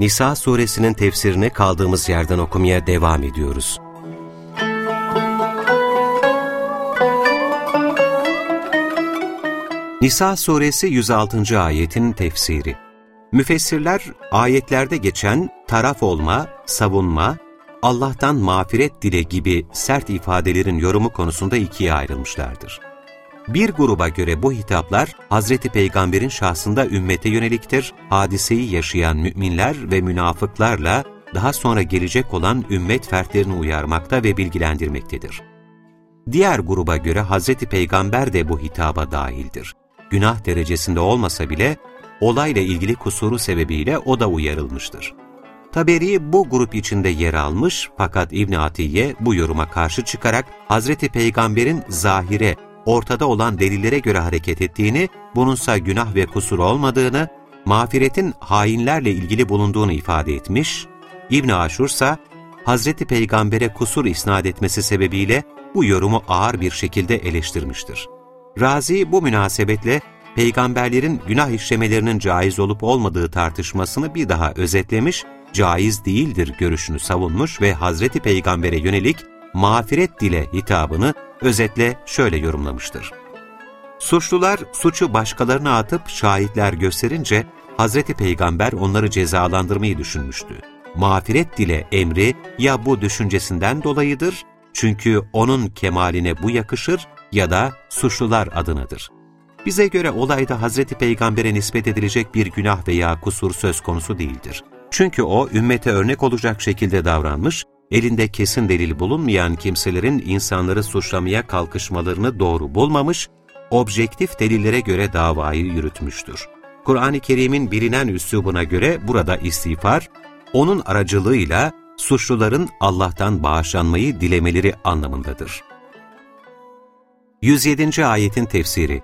Nisa suresinin tefsirini kaldığımız yerden okumaya devam ediyoruz. Nisa suresi 106. ayetin tefsiri Müfessirler ayetlerde geçen taraf olma, savunma, Allah'tan mağfiret dile gibi sert ifadelerin yorumu konusunda ikiye ayrılmışlardır. Bir gruba göre bu hitaplar Hazreti Peygamber'in şahsında ümmete yöneliktir, hadiseyi yaşayan müminler ve münafıklarla daha sonra gelecek olan ümmet fertlerini uyarmakta ve bilgilendirmektedir. Diğer gruba göre Hazreti Peygamber de bu hitaba dahildir. Günah derecesinde olmasa bile olayla ilgili kusuru sebebiyle o da uyarılmıştır. Taberi bu grup içinde yer almış fakat İbn Atiye bu yoruma karşı çıkarak Hazreti Peygamber'in zahire ortada olan delillere göre hareket ettiğini, bununsa günah ve kusur olmadığını, mağfiretin hainlerle ilgili bulunduğunu ifade etmiş, İbn Aşur ise Hazreti Peygamber'e kusur isnat etmesi sebebiyle bu yorumu ağır bir şekilde eleştirmiştir. Razi bu münasebetle peygamberlerin günah işlemelerinin caiz olup olmadığı tartışmasını bir daha özetlemiş, caiz değildir görüşünü savunmuş ve Hazreti Peygamber'e yönelik mağfiret dile hitabını özetle şöyle yorumlamıştır. Suçlular suçu başkalarına atıp şahitler gösterince Hazreti Peygamber onları cezalandırmayı düşünmüştü. Mağfiret dile emri ya bu düşüncesinden dolayıdır çünkü onun kemaline bu yakışır ya da suçlular adınadır. Bize göre olayda Hazreti Peygamber'e nispet edilecek bir günah veya kusur söz konusu değildir. Çünkü o ümmete örnek olacak şekilde davranmış elinde kesin delil bulunmayan kimselerin insanları suçlamaya kalkışmalarını doğru bulmamış, objektif delillere göre davayı yürütmüştür. Kur'an-ı Kerim'in bilinen üslubuna göre burada istiğfar, onun aracılığıyla suçluların Allah'tan bağışlanmayı dilemeleri anlamındadır. 107. Ayetin Tefsiri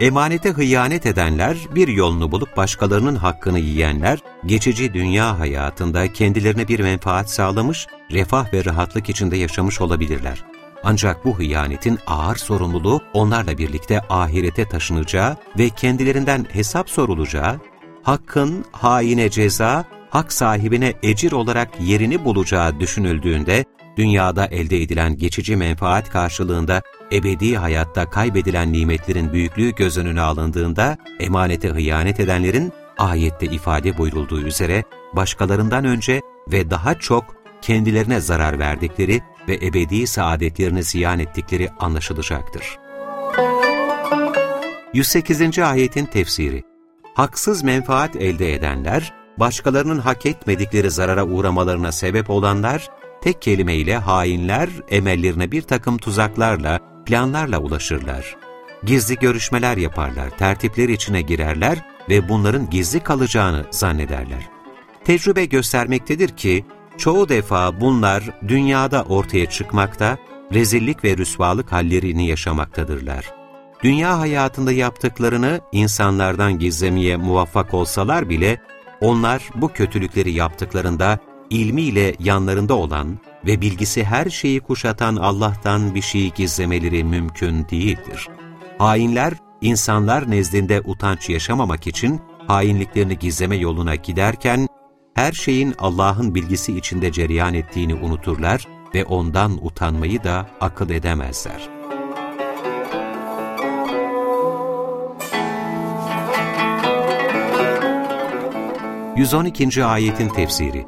Emanete hıyanet edenler, bir yolunu bulup başkalarının hakkını yiyenler, geçici dünya hayatında kendilerine bir menfaat sağlamış, refah ve rahatlık içinde yaşamış olabilirler. Ancak bu hıyanetin ağır sorumluluğu onlarla birlikte ahirete taşınacağı ve kendilerinden hesap sorulacağı, hakkın haine ceza, hak sahibine ecir olarak yerini bulacağı düşünüldüğünde, dünyada elde edilen geçici menfaat karşılığında ebedi hayatta kaybedilen nimetlerin büyüklüğü göz önüne alındığında, emanete hıyanet edenlerin ayette ifade buyurulduğu üzere başkalarından önce ve daha çok kendilerine zarar verdikleri ve ebedi saadetlerini ziyan ettikleri anlaşılacaktır. 108. Ayetin Tefsiri Haksız menfaat elde edenler, başkalarının hak etmedikleri zarara uğramalarına sebep olanlar, tek kelimeyle hainler emellerine bir takım tuzaklarla, planlarla ulaşırlar. Gizli görüşmeler yaparlar, tertipler içine girerler ve bunların gizli kalacağını zannederler. Tecrübe göstermektedir ki, çoğu defa bunlar dünyada ortaya çıkmakta, rezillik ve rüsvalık hallerini yaşamaktadırlar. Dünya hayatında yaptıklarını insanlardan gizlemeye muvaffak olsalar bile, onlar bu kötülükleri yaptıklarında ilmiyle yanlarında olan ve bilgisi her şeyi kuşatan Allah'tan bir şeyi gizlemeleri mümkün değildir. Hainler, insanlar nezdinde utanç yaşamamak için hainliklerini gizleme yoluna giderken, her şeyin Allah'ın bilgisi içinde cereyan ettiğini unuturlar ve ondan utanmayı da akıl edemezler. ...112. ayetin tefsiri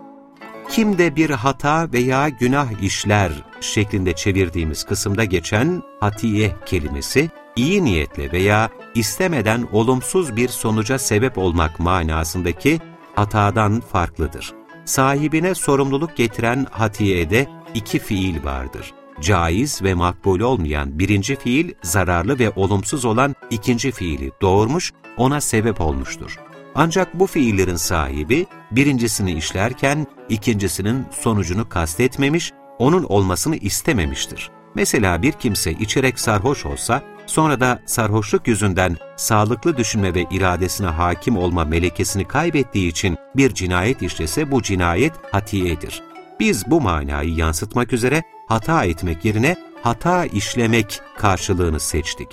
kim de bir hata veya günah işler şeklinde çevirdiğimiz kısımda geçen hatiye kelimesi, iyi niyetle veya istemeden olumsuz bir sonuca sebep olmak manasındaki hatadan farklıdır. Sahibine sorumluluk getiren hatiyede iki fiil vardır. Caiz ve makbul olmayan birinci fiil, zararlı ve olumsuz olan ikinci fiili doğurmuş, ona sebep olmuştur. Ancak bu fiillerin sahibi birincisini işlerken ikincisinin sonucunu kastetmemiş, onun olmasını istememiştir. Mesela bir kimse içerek sarhoş olsa, sonra da sarhoşluk yüzünden sağlıklı düşünme ve iradesine hakim olma melekesini kaybettiği için bir cinayet işlese bu cinayet hatiyedir. Biz bu manayı yansıtmak üzere hata etmek yerine hata işlemek karşılığını seçtik.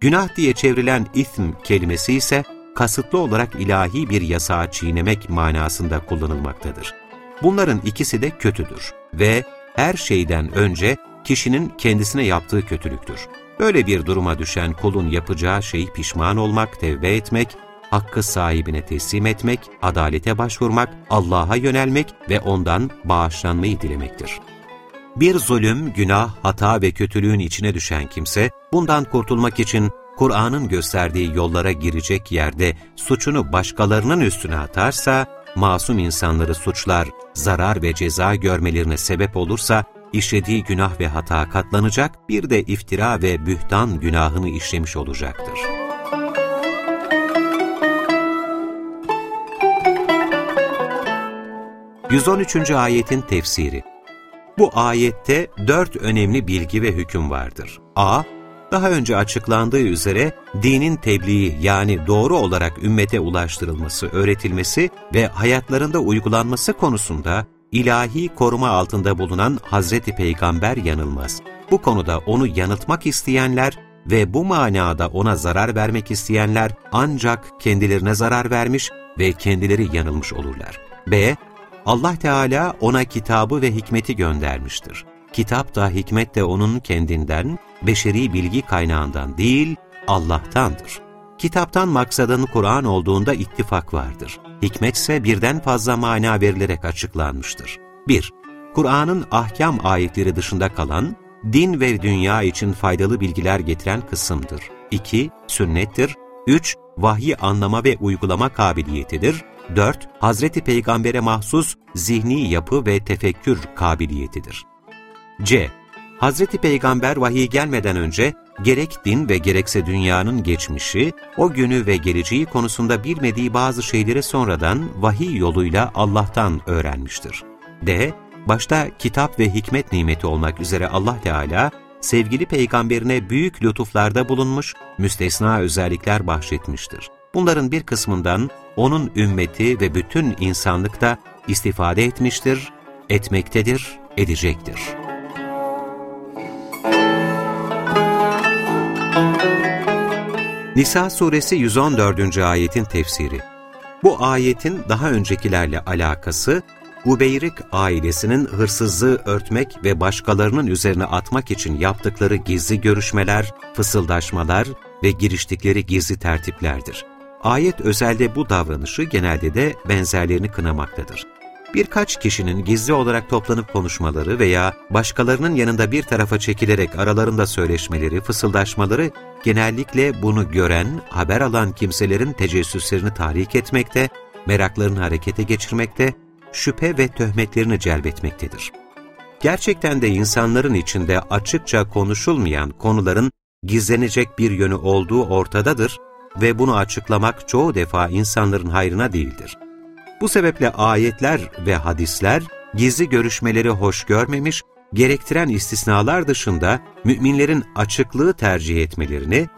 Günah diye çevrilen ithm kelimesi ise kasıtlı olarak ilahi bir yasağı çiğnemek manasında kullanılmaktadır. Bunların ikisi de kötüdür ve her şeyden önce kişinin kendisine yaptığı kötülüktür. Böyle bir duruma düşen kulun yapacağı şey pişman olmak, tevbe etmek, hakkı sahibine teslim etmek, adalete başvurmak, Allah'a yönelmek ve ondan bağışlanmayı dilemektir. Bir zulüm, günah, hata ve kötülüğün içine düşen kimse, bundan kurtulmak için Kur'an'ın gösterdiği yollara girecek yerde suçunu başkalarının üstüne atarsa, masum insanları suçlar, zarar ve ceza görmelerine sebep olursa, işlediği günah ve hata katlanacak, bir de iftira ve bühtan günahını işlemiş olacaktır. ...113. ayetin tefsiri Bu ayette dört önemli bilgi ve hüküm vardır. A- daha önce açıklandığı üzere dinin tebliği yani doğru olarak ümmete ulaştırılması, öğretilmesi ve hayatlarında uygulanması konusunda ilahi koruma altında bulunan Hazreti Peygamber yanılmaz. Bu konuda onu yanıltmak isteyenler ve bu manada ona zarar vermek isteyenler ancak kendilerine zarar vermiş ve kendileri yanılmış olurlar. B. Allah Teala ona kitabı ve hikmeti göndermiştir. Kitap da hikmet de onun kendinden, beşeri bilgi kaynağından değil, Allah'tandır. Kitaptan maksadın Kur'an olduğunda ittifak vardır. Hikmet ise birden fazla mana verilerek açıklanmıştır. 1. Kur'an'ın ahkam ayetleri dışında kalan, din ve dünya için faydalı bilgiler getiren kısımdır. 2. Sünnettir. 3. Vahyi anlama ve uygulama kabiliyetidir. 4. Hazreti Peygamber'e mahsus zihni yapı ve tefekkür kabiliyetidir. C. Hazreti Peygamber vahiy gelmeden önce gerek din ve gerekse dünyanın geçmişi, o günü ve geleceği konusunda bilmediği bazı şeyleri sonradan vahiy yoluyla Allah'tan öğrenmiştir. D. Başta kitap ve hikmet nimeti olmak üzere Allah Teala, sevgili peygamberine büyük lütuflarda bulunmuş, müstesna özellikler bahşetmiştir. Bunların bir kısmından onun ümmeti ve bütün insanlık da istifade etmiştir, etmektedir, edecektir. Nisa suresi 114. ayetin tefsiri Bu ayetin daha öncekilerle alakası, Ubeyrik ailesinin hırsızlığı örtmek ve başkalarının üzerine atmak için yaptıkları gizli görüşmeler, fısıldaşmalar ve giriştikleri gizli tertiplerdir. Ayet özelde bu davranışı genelde de benzerlerini kınamaktadır birkaç kişinin gizli olarak toplanıp konuşmaları veya başkalarının yanında bir tarafa çekilerek aralarında söyleşmeleri, fısıldaşmaları genellikle bunu gören, haber alan kimselerin tecessüslerini tahrik etmekte, meraklarını harekete geçirmekte, şüphe ve töhmetlerini celbetmektedir. Gerçekten de insanların içinde açıkça konuşulmayan konuların gizlenecek bir yönü olduğu ortadadır ve bunu açıklamak çoğu defa insanların hayrına değildir. Bu sebeple ayetler ve hadisler gizli görüşmeleri hoş görmemiş, gerektiren istisnalar dışında müminlerin açıklığı tercih etmelerini,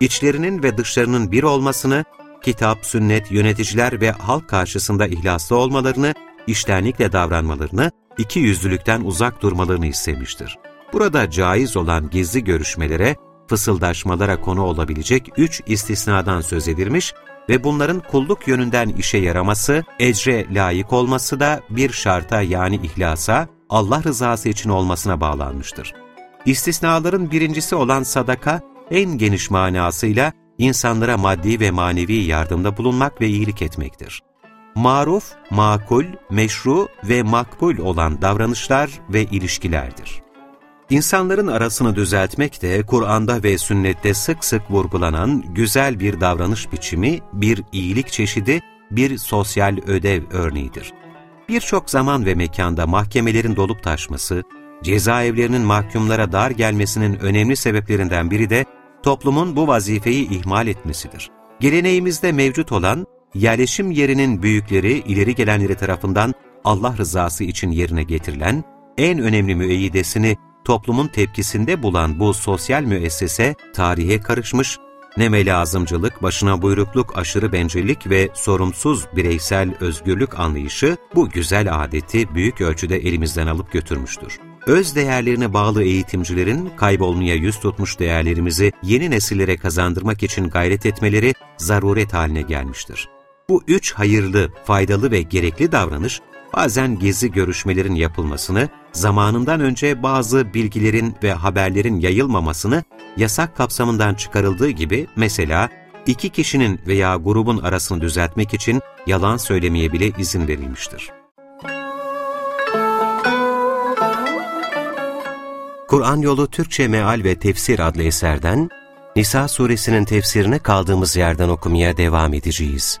içlerinin ve dışlarının bir olmasını, kitap, sünnet, yöneticiler ve halk karşısında ihlaslı olmalarını, iştenlikle davranmalarını, iki yüzlülükten uzak durmalarını istemiştir. Burada caiz olan gizli görüşmelere, fısıldaşmalara konu olabilecek üç istisnadan söz edilmiş ve bunların kulluk yönünden işe yaraması, ecre layık olması da bir şarta yani ihlasa, Allah rızası için olmasına bağlanmıştır. İstisnaların birincisi olan sadaka, en geniş manasıyla insanlara maddi ve manevi yardımda bulunmak ve iyilik etmektir. Maruf, makul, meşru ve makbul olan davranışlar ve ilişkilerdir. İnsanların arasını düzeltmek de Kur'an'da ve sünnette sık sık vurgulanan güzel bir davranış biçimi, bir iyilik çeşidi, bir sosyal ödev örneğidir. Birçok zaman ve mekanda mahkemelerin dolup taşması, cezaevlerinin mahkumlara dar gelmesinin önemli sebeplerinden biri de toplumun bu vazifeyi ihmal etmesidir. Geleneğimizde mevcut olan yerleşim yerinin büyükleri, ileri gelenleri tarafından Allah rızası için yerine getirilen, en önemli müeyyidesini toplumun tepkisinde bulan bu sosyal müessese tarihe karışmış, ne melazımcılık, başına buyrukluk, aşırı bencillik ve sorumsuz bireysel özgürlük anlayışı bu güzel adeti büyük ölçüde elimizden alıp götürmüştür. Öz değerlerine bağlı eğitimcilerin kaybolmaya yüz tutmuş değerlerimizi yeni nesillere kazandırmak için gayret etmeleri zaruret haline gelmiştir. Bu üç hayırlı, faydalı ve gerekli davranış bazen gizli görüşmelerin yapılmasını, zamanından önce bazı bilgilerin ve haberlerin yayılmamasını yasak kapsamından çıkarıldığı gibi mesela iki kişinin veya grubun arasını düzeltmek için yalan söylemeye bile izin verilmiştir. Kur'an Yolu Türkçe Meal ve Tefsir adlı eserden Nisa suresinin tefsirine kaldığımız yerden okumaya devam edeceğiz.